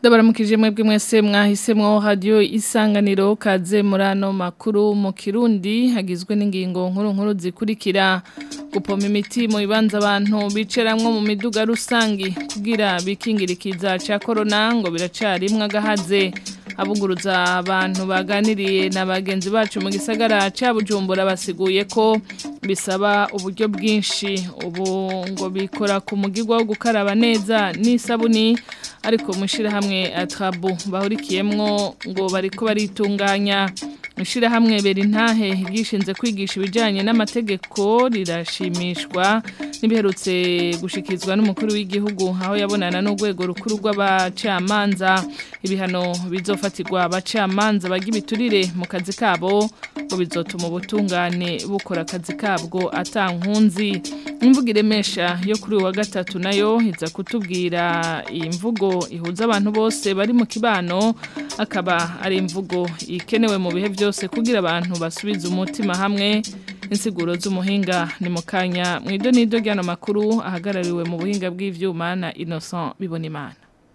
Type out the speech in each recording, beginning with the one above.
Ndabaramukije mwebwe mwese mwahisemo radio isanganiro kaze murano makuru mu Kirundi hagizwe n'ingingo nkuru nkuru zikurikira gupoma imiti mu bibanza abantu biceramwo mu miduga rusangi kugira bikingirikiza ca corona ngo biracarimwe agahaze abuguruza abantu baganiriye na bagenzi bacu mu gisagara cya bujumbura basiguye ko bisaba uburyo bwinshi ubu ngo bikora ku mugigwa wo gukaraba neza n'isabuni ariko mushyirahamwe atrabu bahurikiyemo ngo bari ko baritunganya ishyirahamwe berintahe ryishinze kwigisha ibijyanye n'amategeko rirashimishwa n'ibiherutse gushikizwa n'umukuru w'igihugu aho yabonana n'urwego rukuru rw'abacamanza ibihano bizofa gufatirwa abacamanza baga imiturire mu kazi kabo ngo bizotuma ubutungane bukora akazi kabwo atankunzi imvugo iremesha yo kuri uwa gatatu nayo iza kutubwira iyi mvugo ihuza abantu bose bari mu kibano akaba ari imvugo ikenewe mu bihe byose kugira abantu basubize umutima hamwe insiguro z'umuhinga ni mu kanya mu ido n'ido makuru ahagarariwe mu buhinga bw'ibyuma na innocent bibona imana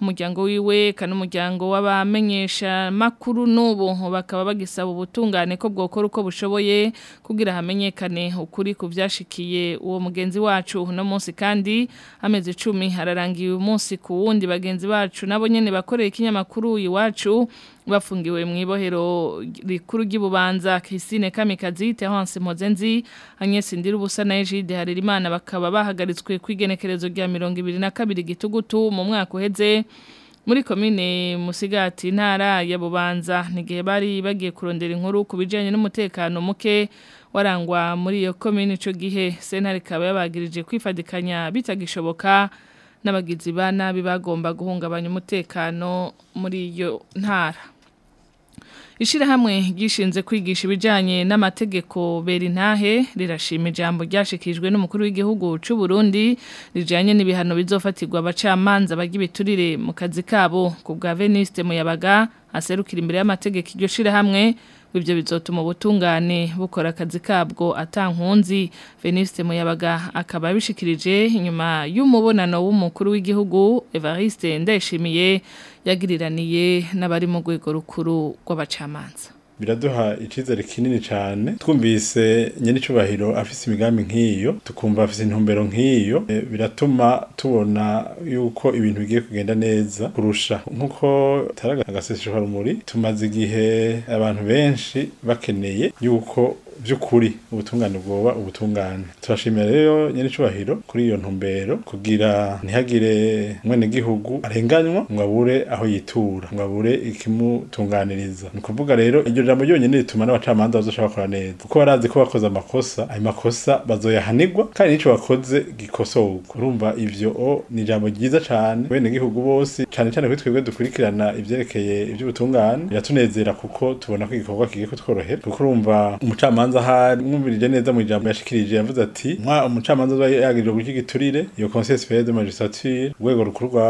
umuryango wiwe kana umuryango w'abamenyesha makuru n'ubu bakaba bagisaba ubutungane ko bwokora uko bushoboye kugira hamenyekane ukuri ku uwo mugenzi wacu no munsi kandi amezi icumi hararangiye umunsi ku wundi bagenzi bacu nabo nyene bakoreye ikinyamakuru iwacu bafungiwe mu ibohero rikuru ry'ibubanza Christine Kamikazi Terence Mozenzi Agnes Ndirubusa na Egide Harerimana bakaba bahagaritswe kwigenekerezo rya 2022 gitugutu mu mwaka uheze muri komine musigati ntara ya bubanza n'igihe bari bagiye kurondera inkuru ku bijyanye n'umutekano muke warangwa muri iyo komine icyo gihe sentare ikaba yabagirije kwifadikanya bitagishoboka n'abagizi ba nabi bagomba guhungabanya umutekano muri iyo ntara Ishirahamwe gishinze kwigisha ibijyanye n'amategeko Berintahe rirashima ijambo ryashikijwe n'umukuru w'igihugu cy'u Burundi rijanye n'ibihano bizofatirwa abacamanza bagi ibiturire mu kazi kabo ku bwa veniste mu yabaga aserukira imbere y'amategeko iryo shirahamwe ibyo bizotuma ubutungane bukora akazi kabwo atankunzi Veniste Muyabaga akaba abishikirije inyuma y'umubonano w'umukuru w'igihugu Evariste Ndayishimiye yagiriraniye n'abari mu rwego rukuru rw'abacamanza biraduha icyizere kinini cyane twumvise nyir'icyubahiro afise imigambi nk'iyo tukumva afise intumbero nk'iyo eh, biratuma tubona yuko ibintu bigiye kugenda neza kurusha nk'uko agaseseshwarumuri tumaze igihe abantu benshi bakeneye yuko vy'ukuri ubutungane bwoba ubutungane turashimira rero nyenicubahiro kuri iyo ntumbero kugira ntihagire mwene gihugu arenganywa ngo abure aho yitura ngo abure ikimutunganiriza ni ukuvuga rero iryo jambo ryonyene rituma n'abacamanza bazoshobora bakora neza kuko barazi ko bakoze amakosa ayo makosa bazoyahanirwa kandi n'ico bakoze gikosorwa urumva ivyo ni ijambo ryiza cane mwene gihugu bose cyane cyane kuri twebwe dukurikirana ivyerekeye ivy'ubutungane biratunezera kuko tubona ko igikorwa kigiye kutworohera kuko urumva umucamanza umucamanza ahari mwumvirije neza mu ijambo yashikirije yavuze ati umucamanza azaba yagirije gutya iyo conseil superieur de urwego rukuru rwa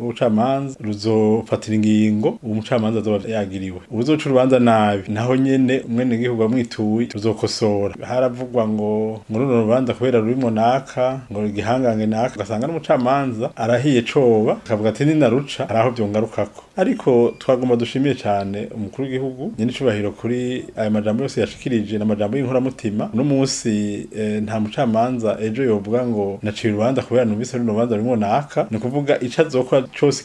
ubucamanza ruzofatira ingingo uwo mucamanza azaba yagiriwe ubuzoca urubanza nabi naho nyene umwene gihugu amwituye tuzokosora haravugwa ngo muri runo rubanza kubera rurimo naka ngo igihangange naka ugasanga n'umucamanza arahiye coba akavuga ati ninaruca araho byongarukako ariko twagomba dushimiye cyane umukuru w'igihugu nyir'icyubahiro kuri aya majambo yose yashikirije n'amajambo y'inkoramutima uno munsi eh, nta mucamanza ejo yovuga ngo naciye urubanza kubera numvise runo rubanza rurimwo naka ni ukuvuga ico azokora cose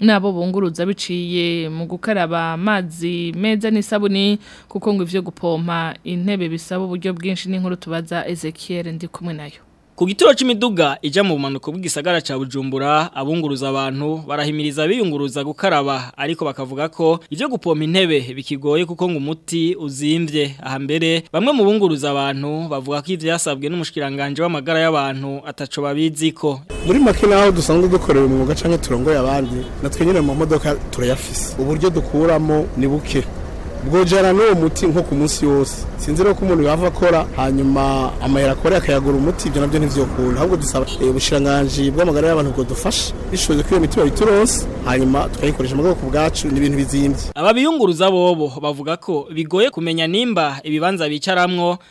nabo bunguruza biciye mu gukaraba amazi meza n'isabuni kuko ngo ivyo gupompa intebe bisaba uburyo bwinshi n'inkuru tubaza Ezekiel ndi kumwe nayo ku gituro cy'imiduga ijya mu bumanuko bw'igisagara cya bujumbura abunguruza abantu barahimiriza biyunguruza gukaraba ariko bakavuga ko ibyo gupompa intebe bikigoye kuko ngo umuti uzimbye aha mbere bamwe mu bunguruza abantu bavuga ko ibyo yasabwe n'umushikiranganje w'amagara y'abantu ataco babizi ko muri make naho dusanzwe dukorera umwuga cyangwa turongoye abandi natwe nyine mu modoka turayafise uburyo dukuramo ni buke bwogera n'uwo muti nko ku munsi wose sinzi ko umuntu yava akora hanyuma amayira akora akayagura umuti ibyo nabyo ntibyokunda ahubwo dusaba eh, ubushiranganji bw'amagara y'abantu bwo dufashe bishoboye ko iyo miti bayiturose hanyuma tukayikoresha mu bwoko bwacu n'ibintu bizimbye ababiyunguruza bobo bavuga ko bigoye kumenya nimba ibibanza bicaramwo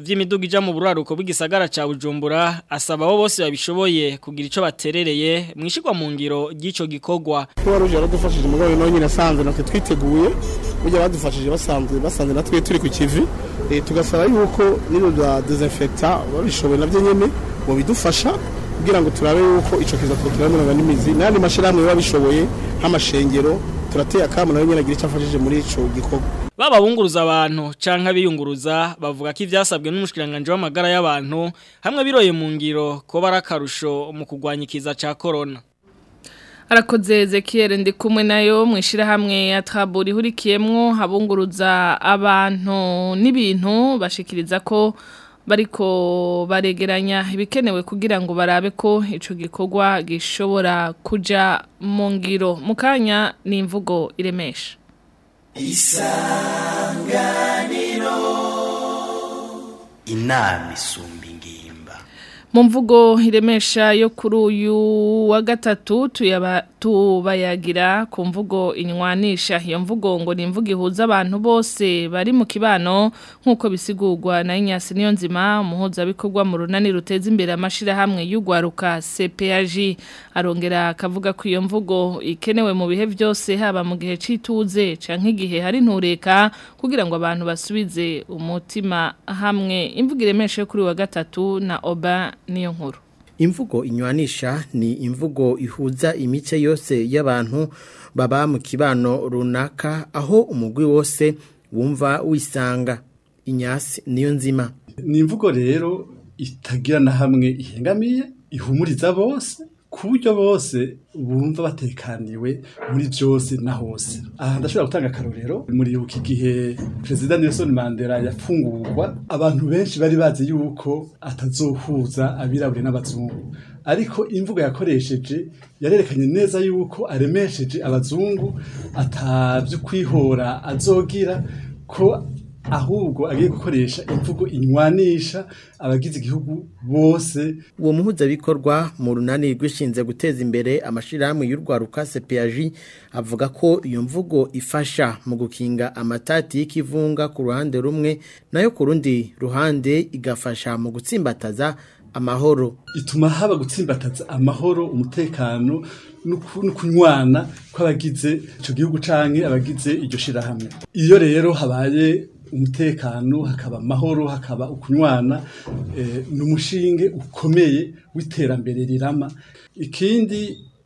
vy'imiduga ija mu buraruko bw'igisagara cya Bujumbura asaba abo bose babishoboye kugira icyo baterereye mu mwishigwa mu ngiro ry'ico gikogwa waruje yaradufashije mugabo nawe nyine asanzwe natwe twiteguye burya badufashije basanzwe basanze natwe turi ku kivi Eh, tugasaba yuko n'ibintu bya dezinfegita babishoboye nabyo nyine ngo bidufasha kugira ngo turabe yuko icyo kiza turaturanurana n'imizi n'andi mashyirahamwe biba bishoboye nk'amashengero turateye akamu nawe nyine agira icyo afashije muri icyo gikorwa baba bunguruza abantu canka biyunguruza bavuga ko ibyasabwe n'umushikiranganje w'amagara y'abantu hamwe biroye mu ngiro ko barakarusho mu kugwanya ikiza ca corona arakoze zekiyere ndi kumwe nayo mu ishyirahamwe ya twabura ihurikiyemo habunguruza abantu n'ibintu bashikiriza ko bariko baregeranya ibikenewe kugira ngo barabe ko icyo gikorwa gishobora kujya mu ngiro mukanya kanya ni imvugo iremesha isanganiro inama isumba mu mvugo iremesha yo kuri uyu wa gatatu tubayagira ku mvugo inywanisha iyo mvugo ngo ni imvugo ihuza abantu bose bari mu kibano nk'uko bisigurwa na inyasi niyo nzima umuhuzabikorwa mu runani ruteza imbere amashyirahamwe y'ugwaruka cpag arongera akavuga ko iyo mvugo ikenewe mu bihe byose haba mu gihe cy'ituze cyangwa igihe hari ntureka kugira ngo abantu basubize umutima hamwe imvugo iremesha yo kuri uyu wa gatatu na oba n'iyo nkuru imvugo inywanisha ni imvugo ihuza imice yose y'abantu baba mu kibano runaka aho umugwi wose wumva wisanga inyasi niyo nzima ni imvugo rero itagira na hamwe ihengamiye ihumuriza bose ku bose bumva batekaniwe muri byose na hose aha ndashobora gutanga akarorero muribuka gihe perezida Nelson Mandela yafungurwa abantu benshi bari bazi yuko atazohuza abirabure n'abazungu ariko imvugo yakoresheje yarerekanye neza yuko aremesheje abazungu atabyo kwihora azogira ko ahubwo agiye gukoresha imvugo inywanisha abagize igihugu bose uwo muhuzabikorwa mu runani rwishinze guteza imbere amashyirahamwe y'urwaruka CPAG avuga ko iyo mvugo ifasha mu gukinga amatati y'ikivunga ku ruhande rumwe nayo ku rundi ruhande igafasha mu gutsimbataza amahoro ituma haba gutsimbataza amahoro umutekano no kunywana kw'abagize icyo gihugu cyangwa abagize iryo shyirahamwe iyo rero habaye umutekano hakaba amahoro hakaba ukunywana eh, n'umushinge ukomeye w'iterambere rirama ikindi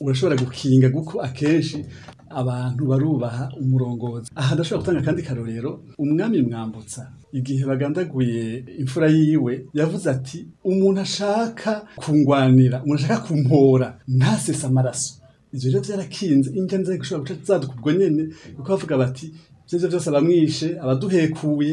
urashobora gukinga kuko akenshi abantu barubaha umurongozi aha ndashobora gutanga kandi karorero umwami mwambutsa igihe bagandaguye imfura yiwe yavuze ati umuntu ashaka kungwanira umuntu ashaka kumpora ntasesa amaraso ibyo rero byarakinze ingenzi gushobora guca zadukubwo nyene kuko bavuga bati ibyo byose abamwishe abaduhekuye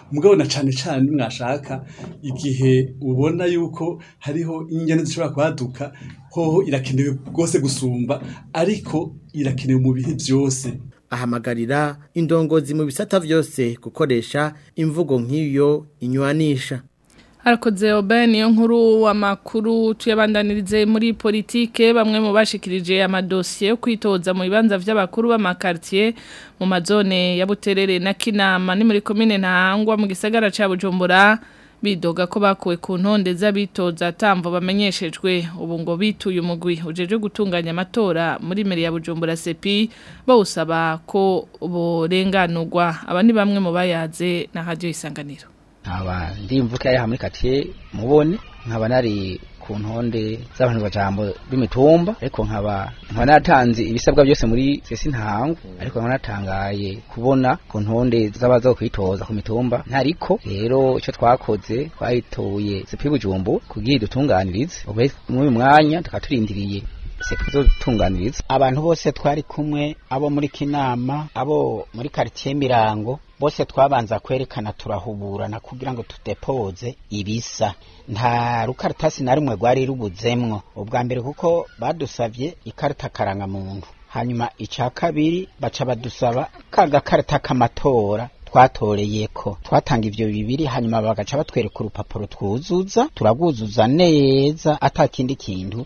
mugabo na cane cane mwashaka igihe ubona yuko hariho ingene zishobora kwaduka hoho irakenewe rwose gusumba ariko irakenewe mu bihe byose ahamagarira indongozi mu bisata byose gukoresha imvugo nk'iyo inywanisha harakoze obe niyo nkuru amakuru tuyabandanirize muri politike bamwe mu bashikirije amadosiye yo kwitoza mu bibanza by'abakuru b'amakartier mu mazone ya Buterere na Kinama ni muri commune Ntahangwa mu gisagara ca Bujumbura bidoga ko bakuwe ku ntonde z'abitoza tambo bamenyeshejwe ubu ngo bituye umugwi ujeje gutunganya amatora muri meri ya Bujumbura Sepi bawusaba ko borenganurwa aba ni bamwe mu bayaze na radio isanganiro nkaba ndi imvuka yari muri katiye mubone nkaba nari ku ntonde z'abantu bajambo b'imitumba ariko nkaba nkaba naratanze ibisabwa byose muri sesi ntango ariko nkaba natangaye kubona ku ntonde z'abaza kwitoza ku mitumba ntariko rero icyo twakoze twayitoye sepi bujumbu kugira idutunganirize muri uyu mwanya tukaba turindiriye sepi idutunganiriza abantu bose twari kumwe abo muri kinama abo muri karitsiye mirango bose twabanza kwerekana turahuburana kugira ngo tudepoze ibisa nta rukaratasi na rumwe rwari rubuzemwo ubwa mbere kuko badusabye ikarita muntu hanyuma icya kabiri baca badusaba ka gakarita k'amatora twatoreye ko twatanga ibyo bibiri hanyuma bagaca batwereka urupapuro twuzuza turabwuzuza neza atakindi kintu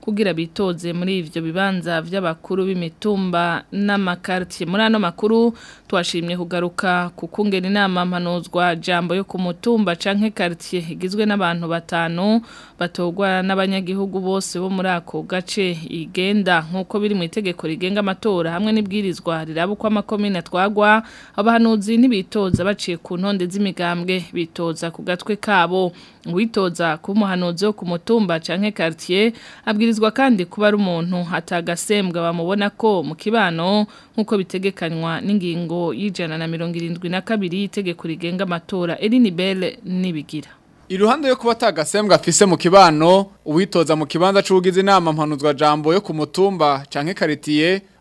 kugira bitoze muri ivyo bibanza vy'abakuru b'imitumba n'amakartier muri ano makuru twashimye kugaruka kukungena inama mpanuzwa jambo yo ku mutumba canke quartier igizwe n'abantu batanu batogwa n'abanyagihugu bose bo muri ako gace igenda nkuko biri mu itegeko rigenga amatora hamwe n'ibwirizwa riraba uko amakomine atwagwa abahanuzi n’ibitoza baciye ku ntonde z'imigambwe bitoza ku gatwe kabo uwitoza kuba umuhanuzi wo ku mutumba cyangwa karitsiye abwirizwa kandi kuba ari umuntu atagasembwa bamubona ko mu kibano nk'uko bitegekanywa n'ingingo y'ijana na mirongo irindwi na kabiri y'itegeko rigenga amatora erinibere n'ibigira iruhande yo kuba atagasembwa afise mu kibano uwitoza mu kibanza cy'ubugizi inama mpanuzwa jambo yo kumutumba mutumba cyangwa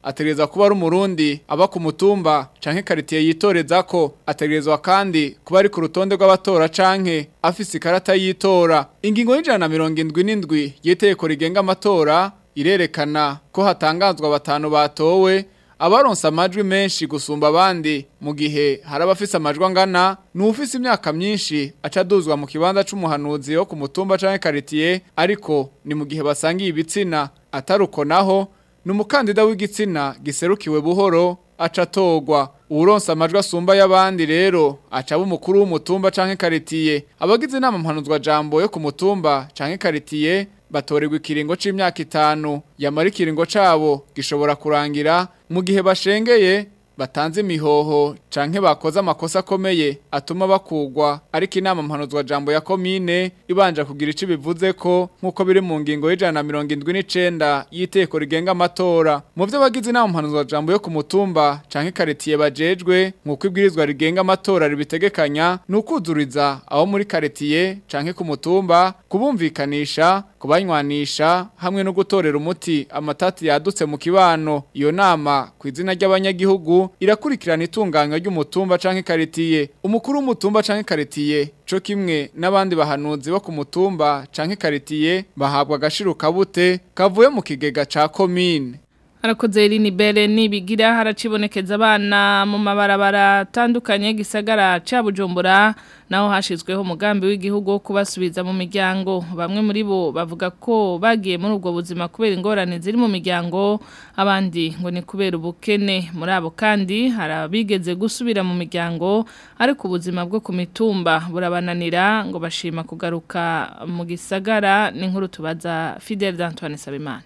ategereza kuba ari umurundi aba ku mutumba canke karitiye yitoreza ko ategerezwa kandi kuba ari ku rutonde rw'abatora canke afise ikarata yitora ingingo y'ijana na mirongo indwi n'indwi y'itegeko rigenga amatora irerekana ko hatangazwa batanu batowe abaronsa amajwi menshi gusumba abandi mu gihe hari abafise amajwi angana n'ufise imyaka myinshi acaduzwa mu kibanza c'umuhanuzi wo ku mutumba canke karitiye ariko ni mu gihe basangiye ibitsina ataruko naho ni umukandida w'igitsina giserukiwe buhoro acatogwa atogwa uronsa amajwi asumba y'abandi rero aca aba umukuru w'umutumba canke karitiye abagize inama mpanuzwa jambo yo ku mutumba canke karitiye batorerwa ikiringo c'imyaka itanu yamara ikiringo cabo gishobora kurangira mu gihe bashengeye batanze imihoho canke bakoze amakosa akomeye atuma bakugwa ariko inama mpanuzwa jambo ya komine ibanja kugira ico bivuze ko nkuko biri mu ngingo y'ijana mirongo indwi n'icenda y'iteko rigenga amatora mu vyo bagize inama mpanuzwa jambo yo ku mutumba canke karitiye bajejwe nkuko ibwirizwa rigenga amatora ribitegekanya ni ukuzuriza abo muri karitiye canke ku mutumba kubumvikanisha kubanywanisha hamwe no gutorera umuti amatati yadutse mu kibano iyo nama ku izina ry'abanyagihugu irakurikirana itunganywa ry'umutumba canke karitiye umukuru w'umutumba canke karitiye co kimwe n'abandi bahanuzi bo ku mutumba canke karitiye bahabwa agashiro kabute kavuye mu kigega ca komine harakoze irini bere n'ibigira haracibonekeza abana mu mabarabara atandukanye gisagara cya bujumbura naho hashyizweho umugambi w'igihugu wo kubasubiza mu miryango bamwe muri bo bavuga ko bagiye muri ubwo buzima kubera ingorane ziri mu miryango abandi ngo ni kubera ubukene muri abo kandi hari abigeze gusubira mu miryango ariko ubuzima bwo ku mitumba burabananira ngo bashima kugaruka mu gisagara n’inkuru tubaza fidel d'antoine sabimana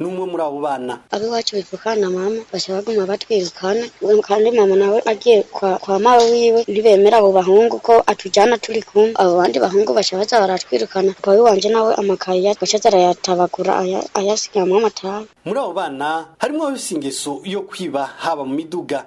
n'umwe muri abo bana ab'iwacu bivukana mama bashya baguma batwirukana kandi mama nawe agiye kwa mawe wiwe ntibemera abo bahungu ko atujyana turi kumwe abo bandi bahungu bashya baza baratwirukana pabi wanjye nawe amakayi yashya arayatabagura ayasigamo amatabi muri abo bana harimo abafise ingeso yo kwiba haba mu miduga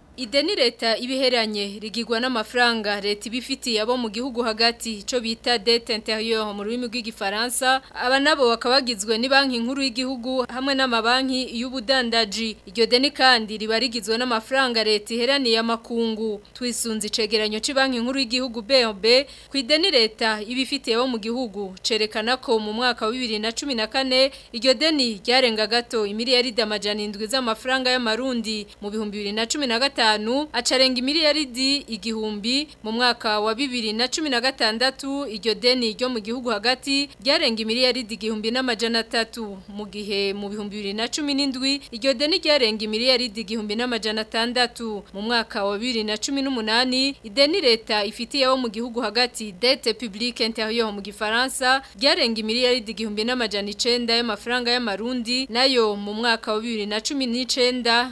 ideni leta ibiheranye rigigwa n'amafaranga leta ibifitiye abo mu gihugu hagati icyo bita dete interieur mu rurimi rw'igifaransa abanabo bakabagizwe ni banki nkuru y'igihugu hamwe n'amabanki y'ubudandaji iryo deni kandi riba rigizwe n'amafaranga leta iheraniye amakungu twisunze icegeranyo cy'ibanki nkuru y'igihugu BOB ku ideni leta ibifitiye abo mu gihugu cerekana ko mu mwaka wa 2014 iryo deni ryarenga gato miliyari 700 z'amafaranga y'amarundi mu bihumbi na na cumi 2015 gatanu acarenga miliyaridi igihumbi mu mwaka wa bibiri na cumi na gatandatu iryo deni ryo mu gihugu hagati ryarenga miliyaridi igihumbi n'amajana atatu mu gihe mu bihumbi bibiri na cumi n'indwi iryo deni ryarenga miliyaridi igihumbi n'amajana atandatu mu mwaka wa bibiri na cumi n'umunani ideni leta ifitiye mu gihugu hagati dete publique intérieure mu gifaransa ryarenga miliyaridi igihumbi n'amajana icenda y'amafaranga y'amarundi nayo mu mwaka wa bibiri na cumi n'icenda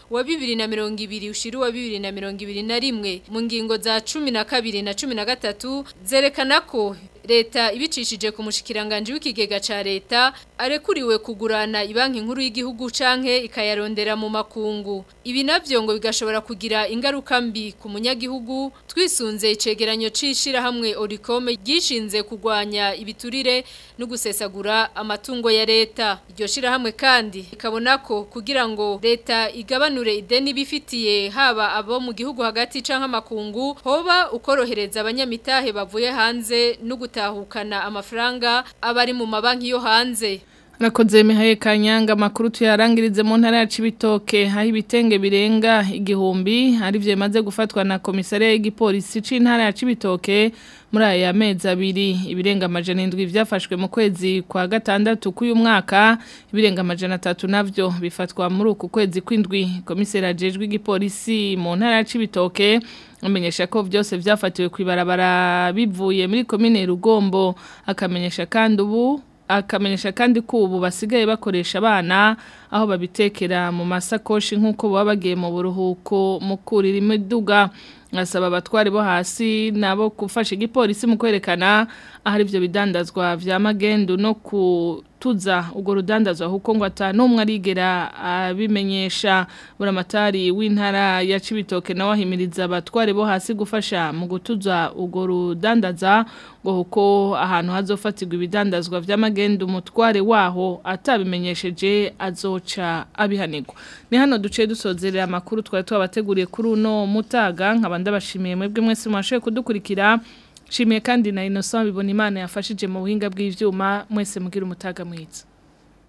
wa bibiri na mirongo ibiri ushiri wa bibiri na mirongo ibiri na rimwe mu ngingo za cumi na kabiri na cumi na gatatu zerekana na cor. leta ibicishije ku mushikiranganje w'ikigega ca leta arekuriwe kugurana ibanki nkuru y'igihugu canke ikayarondera mu makungu ibi navyo ngo bigashobora kugira ingaruka mbi ku munyagihugu twisunze icegeranyo cishira hamwe Oricom gishinze kugwanya ibiturire no gusesagura amatungo ya leta iryo shira hamwe kandi ikabona ko kugira ngo leta igabanure ideni bifitiye haba abo mu gihugu hagati canke amakungu hoba ukorohereza abanyamitahe bavuye hanze no gutahukana amafaranga abari mu mabanki yo hanze Nakoze mihaye kanyanga makuru tuyarangirize mu ntara ya Cibitoke aho ibitenge birenga igihumbi ari byemaze gufatwa na komisariya y'igipolisi c'intara ya Cibitoke muri aya mezi abiri ibirenga amajana indwi byafashwe mu kwezi kwa gatandatu k'uyu mwaka ibirenga amajana atatu navyo bifatwa muri uku kwezi kw'indwi komiseri ajejwe igipolisi mu ntara ya Cibitoke amenyesha ko byose byafatiwe ku ibarabara bivuye muri komine Rugombo akamenyesha kandi ubu akamenyesha kandi ko ubu basigaye bakoresha abana aho babitekera mu masakoshi nk'uko baba bagiye mu buruhuko mu kurira imiduga asaba abatware bo hasi nabo kufasha igipolisi mu kwerekana ahari ibyo bidandazwa vya magendu no kutuza ubwo rudandazwa kuko ngo atanumwe arigera abimenyesha buramatari w'intara ya Cibitoke nawe ahimiriza abatwari bo hasi gufasha mu gutuza ubwo rudandaza ngo kuko ahantu hazofatirwa ibidandazwa vy'amagendu umutware waho atabimenyesheje azoca abihanirwa ni hano duce dusozerera amakuru twari twabateguriye kuri uno mutaga nkaba ndabashimiye mwebwe mwese mwashoboye kudukurikira nshimiye kandi na inosa bibona imana yafashije mu buhinga bw'ibyuma mwese mubwira umutaga mwiza